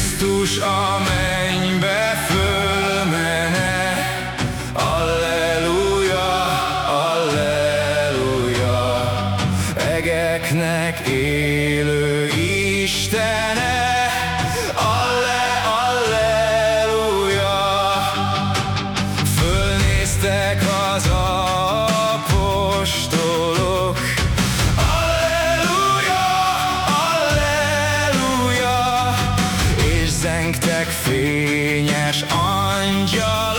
Krisztus a mennybe fölmene Alleluja, Alleluja. Egeknek él change